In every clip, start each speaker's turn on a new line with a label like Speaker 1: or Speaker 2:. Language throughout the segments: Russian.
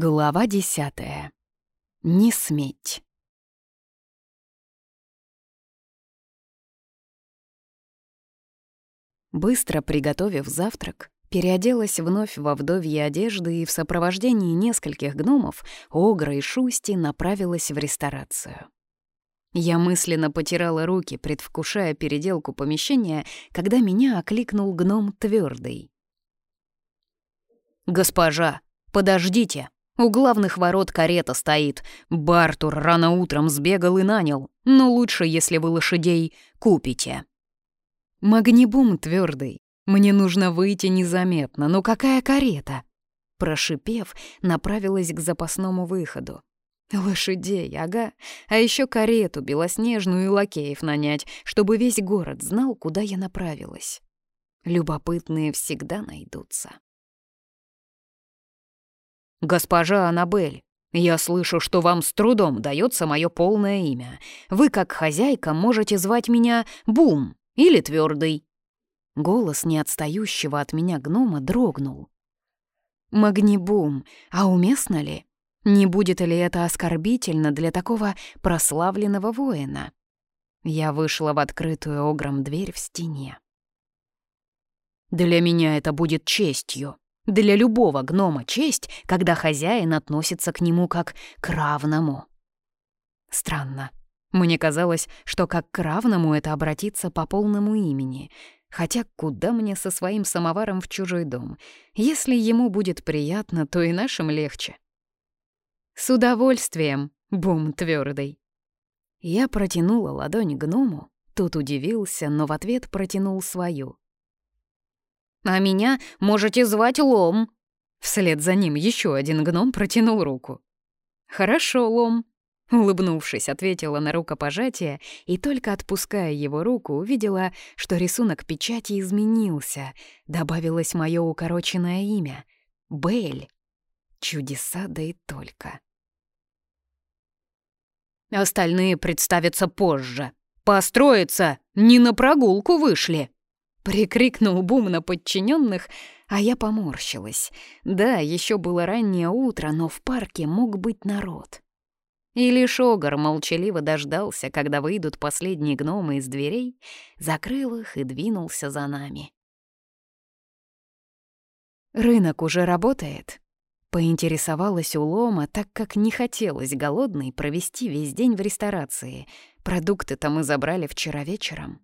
Speaker 1: Глава десятая. Не сметь. Быстро приготовив завтрак, переоделась вновь во вдовье одежды и в сопровождении нескольких гномов, Огра и Шусти направилась в ресторацию. Я мысленно потирала руки, предвкушая переделку помещения, когда меня окликнул гном Твердый. «Госпожа, подождите!» У главных ворот карета стоит. Бартур рано утром сбегал и нанял. Но лучше, если вы лошадей купите. Магнибум твердый. Мне нужно выйти незаметно. Но какая карета? Прошипев, направилась к запасному выходу. Лошадей, ага. А еще карету белоснежную и лакеев нанять, чтобы весь город знал, куда я направилась. Любопытные всегда найдутся. «Госпожа Аннабель, я слышу, что вам с трудом дается мое полное имя. Вы, как хозяйка, можете звать меня Бум или Твердый. Голос не отстающего от меня гнома дрогнул. «Магнибум, а уместно ли? Не будет ли это оскорбительно для такого прославленного воина?» Я вышла в открытую огром дверь в стене. «Для меня это будет честью», для любого гнома честь, когда хозяин относится к нему как к равному. Странно. Мне казалось, что как к равному это обратиться по полному имени. Хотя куда мне со своим самоваром в чужой дом? Если ему будет приятно, то и нашим легче. С удовольствием, бум твердый. Я протянула ладонь гному, тот удивился, но в ответ протянул свою. А меня можете звать Лом». Вслед за ним еще один гном протянул руку. «Хорошо, Лом», — улыбнувшись, ответила на рукопожатие и только отпуская его руку, увидела, что рисунок печати изменился. Добавилось мое укороченное имя — Бель. Чудеса да и только. Остальные представятся позже. Построиться, не на прогулку вышли. Прикрикнул Бум на подчиненных, а я поморщилась. Да, еще было раннее утро, но в парке мог быть народ. И лишь Огар молчаливо дождался, когда выйдут последние гномы из дверей, закрыл их и двинулся за нами. «Рынок уже работает?» Поинтересовалась у Лома, так как не хотелось голодной провести весь день в ресторации. Продукты-то мы забрали вчера вечером.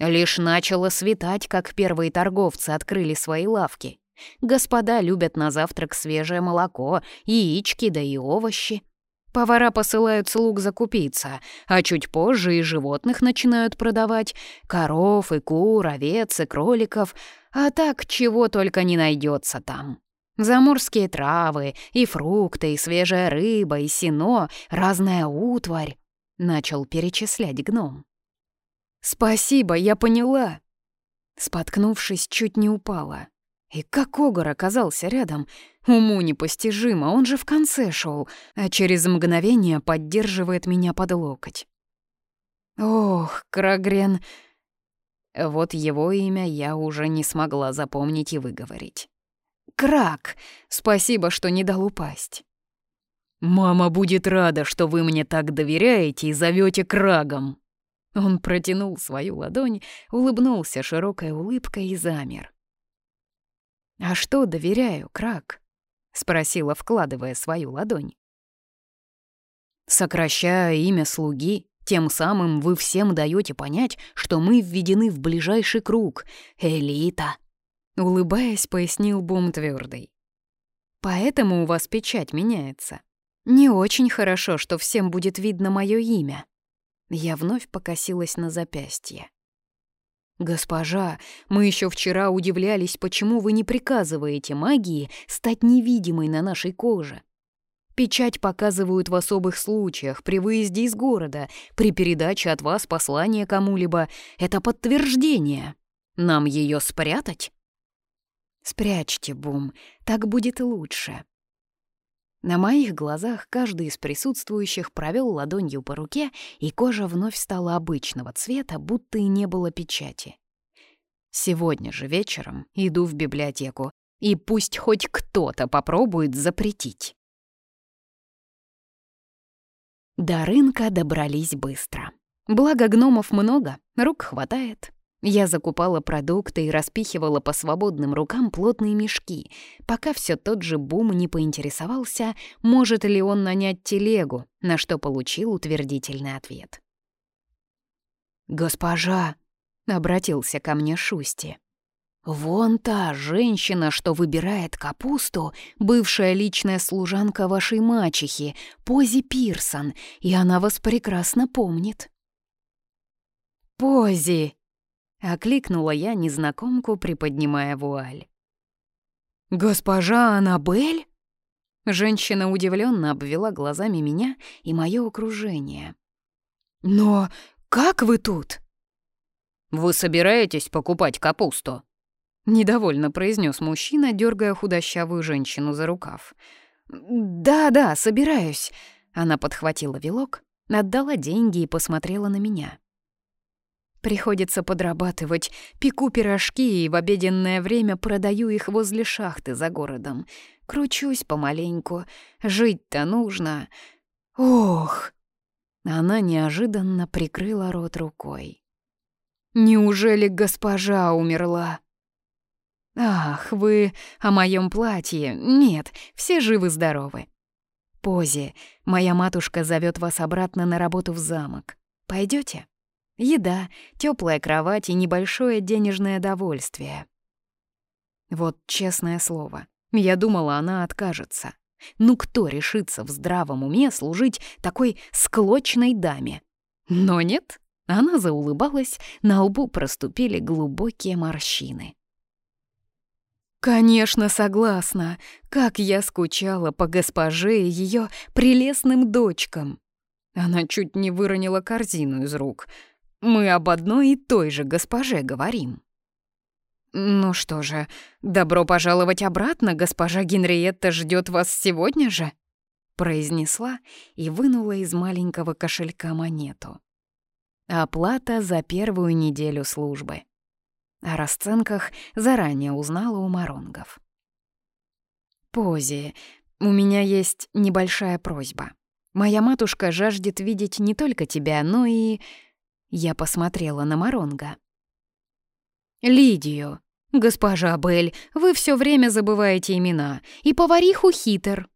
Speaker 1: Лишь начало светать, как первые торговцы открыли свои лавки. Господа любят на завтрак свежее молоко, яички да и овощи. Повара посылают слуг закупиться, а чуть позже и животных начинают продавать. Коров и кур, овец и кроликов. А так чего только не найдется там. Заморские травы, и фрукты, и свежая рыба, и сено, разная утварь. Начал перечислять гном. «Спасибо, я поняла!» Споткнувшись, чуть не упала. И как Огар оказался рядом, уму непостижимо, он же в конце шел, а через мгновение поддерживает меня под локоть. Ох, Крагрен... Вот его имя я уже не смогла запомнить и выговорить. Крак! Спасибо, что не дал упасть. «Мама будет рада, что вы мне так доверяете и зовете Крагом», он протянул свою ладонь, улыбнулся широкой улыбкой и замер. «А что доверяю, Крак?» — спросила, вкладывая свою ладонь. «Сокращая имя слуги, тем самым вы всем даете понять, что мы введены в ближайший круг. Элита!» Улыбаясь, пояснил Бум твердый. «Поэтому у вас печать меняется. Не очень хорошо, что всем будет видно мое имя. Я вновь покосилась на запястье. «Госпожа, мы еще вчера удивлялись, почему вы не приказываете магии стать невидимой на нашей коже. Печать показывают в особых случаях, при выезде из города, при передаче от вас послания кому-либо. Это подтверждение. Нам ее спрятать?» «Спрячьте, Бум, так будет лучше», на моих глазах каждый из присутствующих провел ладонью по руке, и кожа вновь стала обычного цвета, будто и не было печати. Сегодня же вечером иду в библиотеку. И пусть хоть кто-то попробует запретить. До рынка добрались быстро. Благо гномов много, рук хватает. Я закупала продукты и распихивала по свободным рукам плотные мешки, пока все тот же Бум не поинтересовался, может ли он нанять телегу, на что получил утвердительный ответ. «Госпожа!» — обратился ко мне Шусти. «Вон та женщина, что выбирает капусту, бывшая личная служанка вашей мачехи, Пози Пирсон, и она вас прекрасно помнит». «Пози!» — окликнула я незнакомку, приподнимая вуаль. «Госпожа Аннабель?» Женщина удивленно обвела глазами меня и мое окружение. «Но как вы тут?» «Вы собираетесь покупать капусту?» Недовольно произнес мужчина, дергая худощавую женщину за рукав. «Да-да, собираюсь». Она подхватила вилок, отдала деньги и посмотрела на меня. Приходится подрабатывать, пеку пирожки и в обеденное время продаю их возле шахты за городом. Кручусь помаленьку, жить-то нужно. Ох! Она неожиданно прикрыла рот рукой. Неужели госпожа умерла? Ах, вы о моем платье. Нет, все живы-здоровы. Пози, моя матушка зовет вас обратно на работу в замок. Пойдете? Еда, теплая кровать и небольшое денежное довольствие. Вот честное слово, я думала, она откажется. Ну кто решится в здравом уме служить такой склочной даме? Но нет, она заулыбалась, на лбу проступили глубокие морщины. «Конечно, согласна. Как я скучала по госпоже и ее прелестным дочкам!» Она чуть не выронила корзину из рук — мы об одной и той же госпоже говорим. Ну что же, добро пожаловать обратно, госпожа Генриетта ждет вас сегодня же, произнесла и вынула из маленького кошелька монету. Оплата за первую неделю службы. О расценках заранее узнала у Маронгов. Пози, у меня есть небольшая просьба. Моя матушка жаждет видеть не только тебя, но и я посмотрела на Маронга. «Лидию. Госпожа Бель, вы все время забываете имена. И повариху Хитер».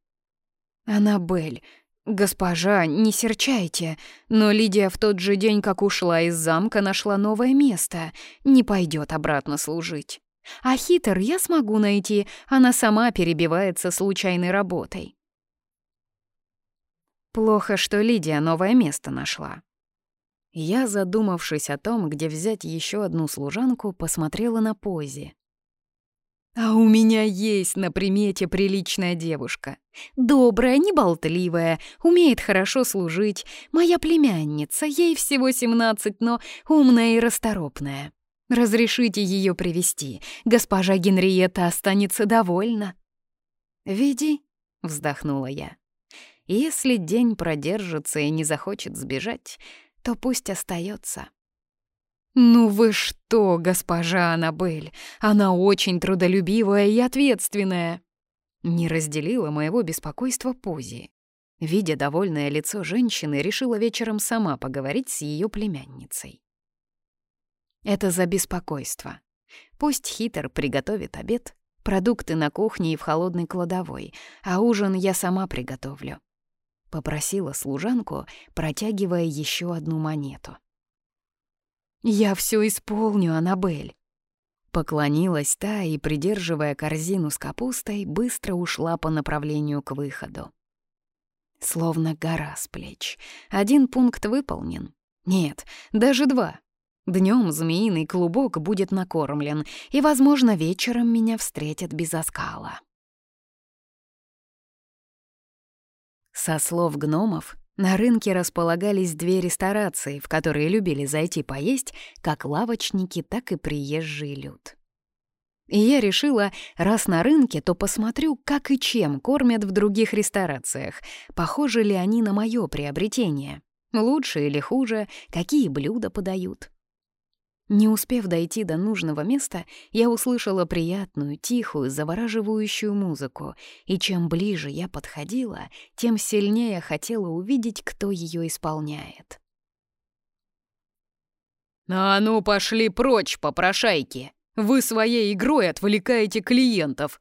Speaker 1: «Аннабель, госпожа, не серчайте, но Лидия в тот же день, как ушла из замка, нашла новое место, не пойдет обратно служить. А Хитер я смогу найти, она сама перебивается случайной работой». Плохо, что Лидия новое место нашла. Я, задумавшись о том, где взять еще одну служанку, посмотрела на Пози. «А у меня есть на примете приличная девушка. Добрая, неболтливая, умеет хорошо служить. Моя племянница, ей всего семнадцать, но умная и расторопная. Разрешите ее привести. Госпожа Генриетта останется довольна». «Веди», — вздохнула я. «Если день продержится и не захочет сбежать, то пусть остается. «Ну вы что, госпожа Аннабель, она очень трудолюбивая и ответственная!» Не разделила моего беспокойства Пози. Видя довольное лицо женщины, решила вечером сама поговорить с ее племянницей. Это за беспокойство. Пусть хитр приготовит обед, продукты на кухне и в холодной кладовой, а ужин я сама приготовлю попросила служанку, протягивая еще одну монету. «Я все исполню, Аннабель!» Поклонилась та и, придерживая корзину с капустой, быстро ушла по направлению к выходу. Словно гора с плеч. Один пункт выполнен. Нет, даже два. Днем змеиный клубок будет накормлен, и, возможно, вечером меня встретят без оскала. Со слов гномов, на рынке располагались две ресторации, в которые любили зайти поесть как лавочники, так и приезжий люд. И я решила, раз на рынке, то посмотрю, как и чем кормят в других ресторациях, похожи ли они на мое приобретение, лучше или хуже, какие блюда подают. Не успев дойти до нужного места, я услышала приятную, тихую, завораживающую музыку, и чем ближе я подходила, тем сильнее хотела увидеть, кто ее исполняет.
Speaker 2: «А ну, пошли прочь, попрошайки! Вы своей игрой отвлекаете клиентов!»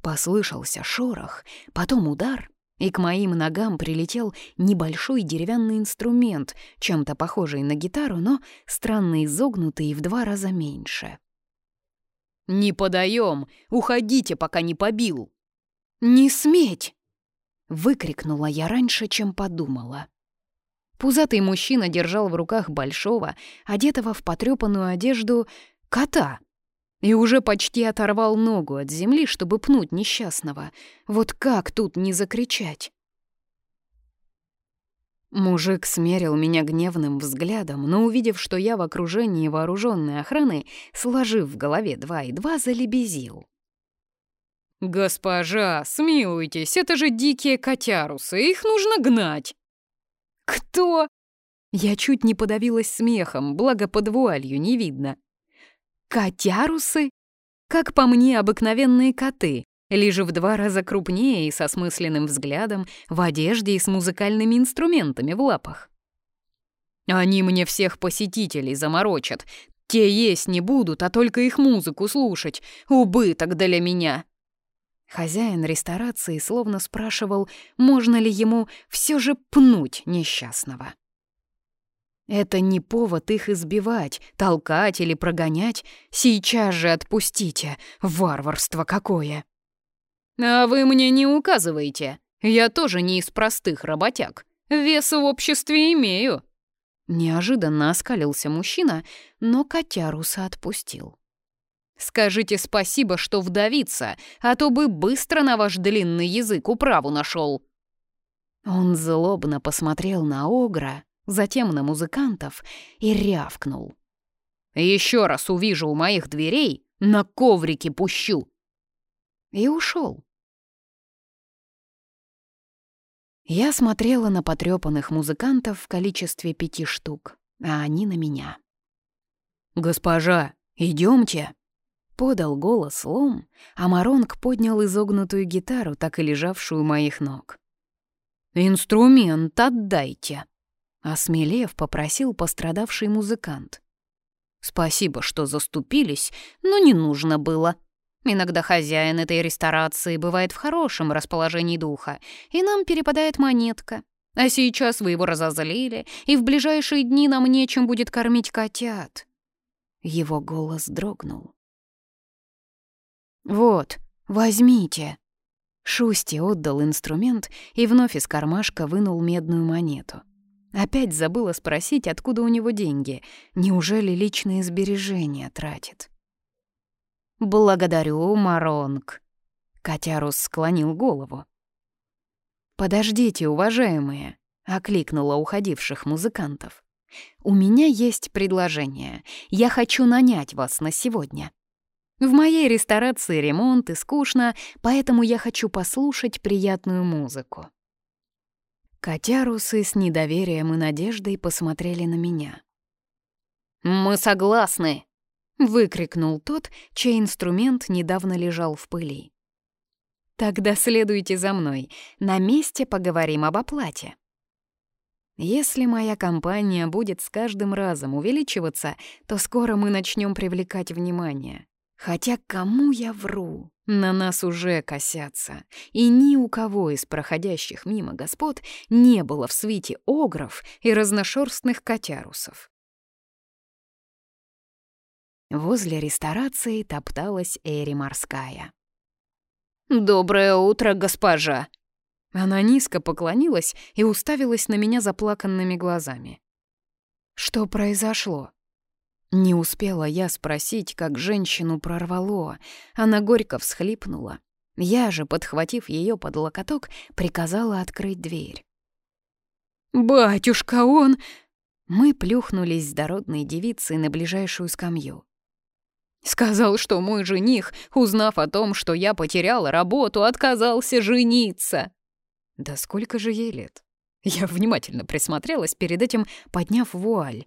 Speaker 1: Послышался шорох, потом удар, и к моим ногам прилетел небольшой деревянный инструмент, чем-то похожий на гитару, но странно изогнутый и в два раза меньше.
Speaker 2: «Не подаем! Уходите, пока не побил!»
Speaker 1: «Не сметь!» — выкрикнула я раньше, чем подумала. Пузатый мужчина держал в руках большого, одетого в потрёпанную одежду, кота — и уже почти оторвал ногу от земли, чтобы пнуть несчастного. Вот как тут не закричать? Мужик смерил меня гневным взглядом, но, увидев, что я в окружении вооруженной охраны, сложив в голове два и два, залебезил.
Speaker 2: «Госпожа, смилуйтесь, это же дикие котярусы, их нужно гнать!»
Speaker 1: «Кто?» Я чуть не подавилась смехом, благо под вуалью не видно. Котярусы? Как по мне, обыкновенные коты, лишь в два раза крупнее и со смысленным взглядом, в одежде и с музыкальными инструментами в лапах.
Speaker 2: Они мне всех посетителей заморочат. Те есть не будут, а только их музыку слушать. Убыток для меня.
Speaker 1: Хозяин ресторации словно спрашивал, можно ли ему все же пнуть несчастного. Это не повод их избивать, толкать или прогонять. Сейчас же отпустите. Варварство какое.
Speaker 2: А вы мне не указываете. Я тоже не из простых работяг. Вес в обществе имею.
Speaker 1: Неожиданно оскалился мужчина, но котяруса отпустил.
Speaker 2: «Скажите спасибо, что вдовица, а то бы быстро на ваш длинный язык управу нашел.
Speaker 1: Он злобно посмотрел на Огра, затем на музыкантов и рявкнул.
Speaker 2: «Еще раз увижу у моих дверей, на коврике пущу!»
Speaker 1: И ушел. Я смотрела на потрепанных музыкантов в количестве пяти штук, а они на меня.
Speaker 2: «Госпожа, идемте!»
Speaker 1: Подал голос лом, а Маронг поднял изогнутую гитару, так и лежавшую у моих ног.
Speaker 2: «Инструмент отдайте!»
Speaker 1: Осмелев, попросил пострадавший музыкант.
Speaker 2: «Спасибо, что заступились, но не нужно было. Иногда хозяин этой ресторации бывает в хорошем расположении духа, и нам перепадает монетка. А сейчас вы его разозлили, и в ближайшие дни нам нечем будет кормить котят».
Speaker 1: Его голос дрогнул. «Вот, возьмите». Шусти отдал инструмент и вновь из кармашка вынул медную монету. Опять забыла спросить, откуда у него деньги. Неужели личные сбережения тратит?
Speaker 2: «Благодарю, Маронг», — Котярус склонил голову.
Speaker 1: «Подождите, уважаемые», — окликнула уходивших музыкантов. «У меня есть предложение. Я хочу нанять вас на сегодня. В моей ресторации ремонт и скучно, поэтому я хочу послушать приятную музыку. Котярусы с недоверием и надеждой посмотрели на меня.
Speaker 2: «Мы согласны!»
Speaker 1: — выкрикнул тот, чей инструмент недавно лежал в пыли. «Тогда следуйте за мной. На месте поговорим об оплате». Если моя компания будет с каждым разом увеличиваться, то скоро мы начнем привлекать внимание. Хотя кому я вру? На нас уже косятся, и ни у кого из проходящих мимо господ не было в свите огров и разношерстных котярусов. Возле ресторации топталась Эри Морская.
Speaker 2: «Доброе утро, госпожа!»
Speaker 1: Она низко поклонилась и уставилась на меня заплаканными глазами. «Что произошло?» Не успела я спросить, как женщину прорвало. Она горько всхлипнула. Я же, подхватив ее под локоток, приказала открыть дверь. «Батюшка, он...» Мы плюхнулись с дородной девицей на ближайшую скамью.
Speaker 2: «Сказал, что мой жених, узнав о том, что я потеряла работу, отказался жениться».
Speaker 1: «Да сколько же ей лет?» Я внимательно присмотрелась, перед этим подняв вуаль.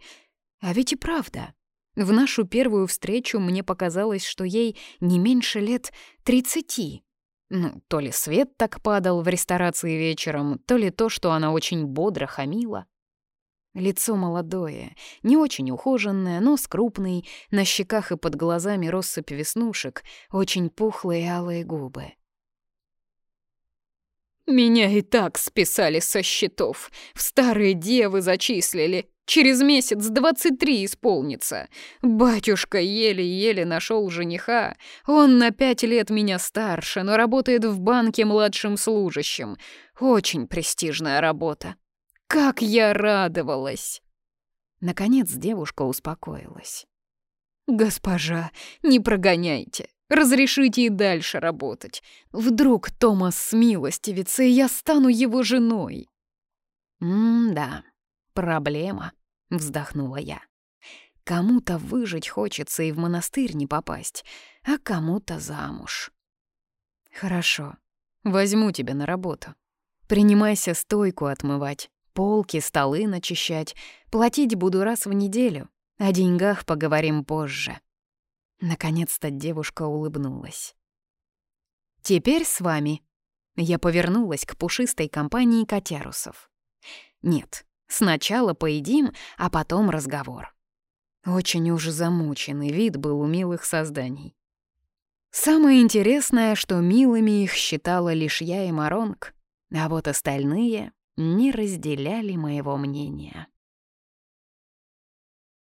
Speaker 1: А ведь и правда, В нашу первую встречу мне показалось, что ей не меньше лет тридцати. Ну, то ли свет так падал в ресторации вечером, то ли то, что она очень бодро хамила. Лицо молодое, не очень ухоженное, нос крупный, на щеках и под глазами россыпь веснушек, очень пухлые алые губы. «Меня и так списали со счетов, в старые девы зачислили. Через месяц двадцать три исполнится. Батюшка еле-еле нашел жениха. Он на пять лет меня старше, но работает в банке младшим служащим. Очень престижная работа. Как я радовалась!» Наконец девушка успокоилась. «Госпожа, не прогоняйте. Разрешите и дальше работать. Вдруг Томас смилостивится, и я стану его женой». «М-да, проблема», — вздохнула я. «Кому-то выжить хочется и в монастырь не попасть, а кому-то замуж». «Хорошо, возьму тебя на работу. Принимайся стойку отмывать, Полки, столы начищать. Платить буду раз в неделю. О деньгах поговорим позже. Наконец-то девушка улыбнулась. «Теперь с вами». Я повернулась к пушистой компании котярусов. «Нет, сначала поедим, а потом разговор». Очень уж замученный вид был у милых созданий. Самое интересное, что милыми их считала лишь я и Маронг, а вот остальные не разделяли моего мнения.